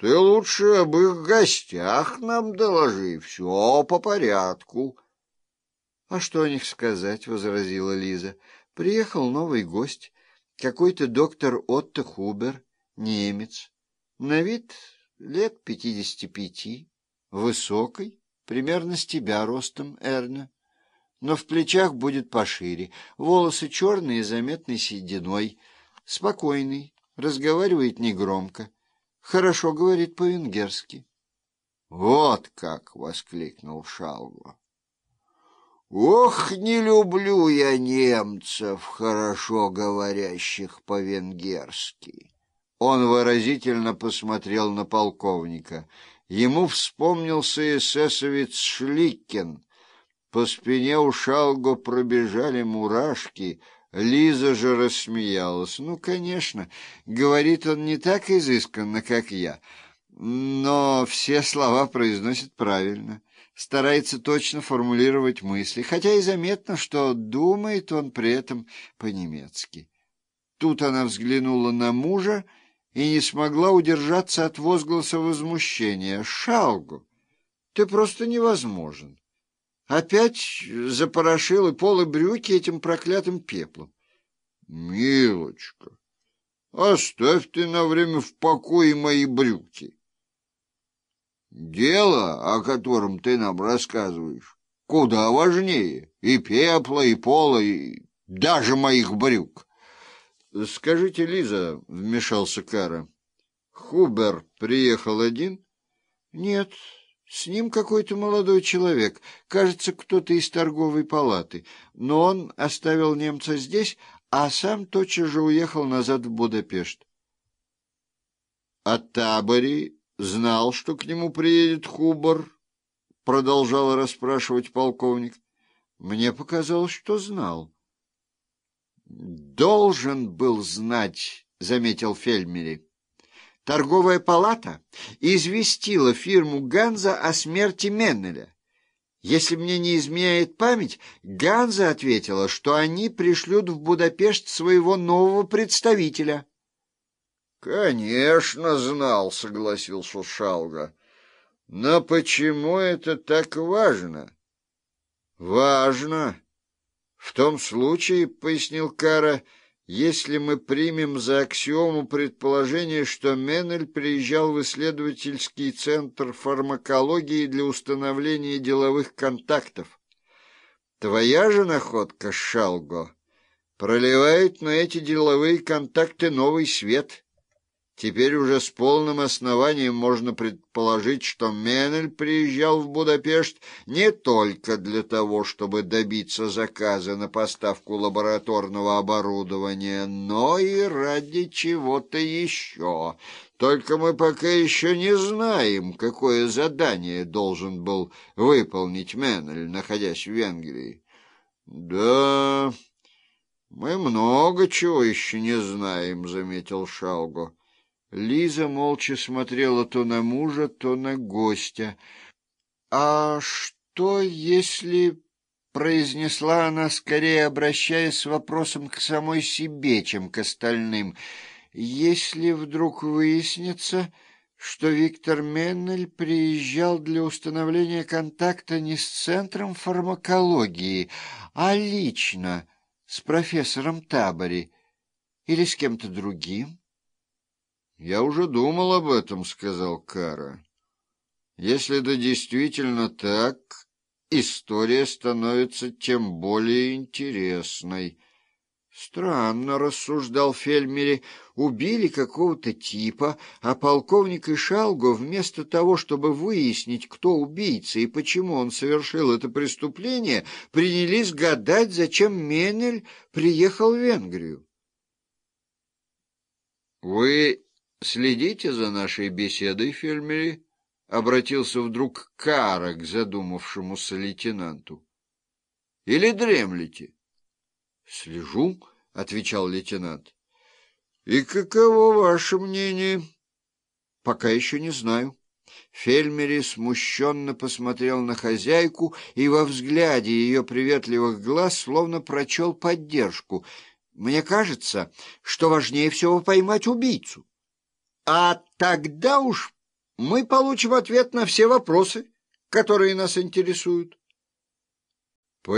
Ты лучше об их гостях нам доложи, все по порядку. — А что о них сказать? — возразила Лиза. — Приехал новый гость, какой-то доктор Отто Хубер, немец. На вид лет пятидесяти пяти, высокий, примерно с тебя ростом, Эрна. Но в плечах будет пошире, волосы черные, заметной сединой, спокойный, разговаривает негромко. Хорошо говорит по-венгерски. — Вот как! — воскликнул Шалго. — Ох, не люблю я немцев, хорошо говорящих по-венгерски. Он выразительно посмотрел на полковника. Ему вспомнился эсэсовец Шликкен. По спине у Шалго пробежали мурашки — Лиза же рассмеялась. «Ну, конечно, говорит он не так изысканно, как я, но все слова произносит правильно, старается точно формулировать мысли, хотя и заметно, что думает он при этом по-немецки». Тут она взглянула на мужа и не смогла удержаться от возгласа возмущения. «Шалгу, ты просто невозможен!» Опять запорошил и пол и брюки этим проклятым пеплом. Милочка, оставь ты на время в покое мои брюки. Дело, о котором ты нам рассказываешь, куда важнее и пепла, и пола, и даже моих брюк. Скажите, Лиза, — вмешался Кара, — Хубер приехал один? Нет, — с ним какой-то молодой человек, кажется, кто-то из торговой палаты, но он оставил немца здесь, а сам тотчас же уехал назад в Будапешт. — А Табори знал, что к нему приедет Хубар? — продолжал расспрашивать полковник. — Мне показалось, что знал. — Должен был знать, — заметил Фельмери. Торговая палата известила фирму «Ганза» о смерти Меннеля. Если мне не изменяет память, Ганза ответила, что они пришлют в Будапешт своего нового представителя. — Конечно, знал, — согласился Шалга. — Но почему это так важно? — Важно. В том случае, — пояснил Кара, — если мы примем за аксиому предположение, что Меннель приезжал в исследовательский центр фармакологии для установления деловых контактов. Твоя же находка, Шалго, проливает на эти деловые контакты новый свет — Теперь уже с полным основанием можно предположить, что Менель приезжал в Будапешт не только для того, чтобы добиться заказа на поставку лабораторного оборудования, но и ради чего-то еще. Только мы пока еще не знаем, какое задание должен был выполнить Менель, находясь в Венгрии. — Да, мы много чего еще не знаем, — заметил Шалго. Лиза молча смотрела то на мужа, то на гостя. — А что, если... — произнесла она, скорее обращаясь с вопросом к самой себе, чем к остальным. — Если вдруг выяснится, что Виктор Меннель приезжал для установления контакта не с Центром фармакологии, а лично с профессором Табори или с кем-то другим? «Я уже думал об этом», — сказал Кара. «Если это действительно так, история становится тем более интересной». «Странно», — рассуждал Фельмери, — «убили какого-то типа, а полковник и Шалго вместо того, чтобы выяснить, кто убийца и почему он совершил это преступление, принялись гадать, зачем Менель приехал в Венгрию». «Вы следите за нашей беседой, Фельмери? — обратился вдруг Кара к задумавшемуся лейтенанту. — Или дремлете? — Слежу, — отвечал лейтенант. — И каково ваше мнение? — Пока еще не знаю. Фельмери смущенно посмотрел на хозяйку и во взгляде ее приветливых глаз словно прочел поддержку. «Мне кажется, что важнее всего поймать убийцу». А тогда уж мы получим ответ на все вопросы, которые нас интересуют.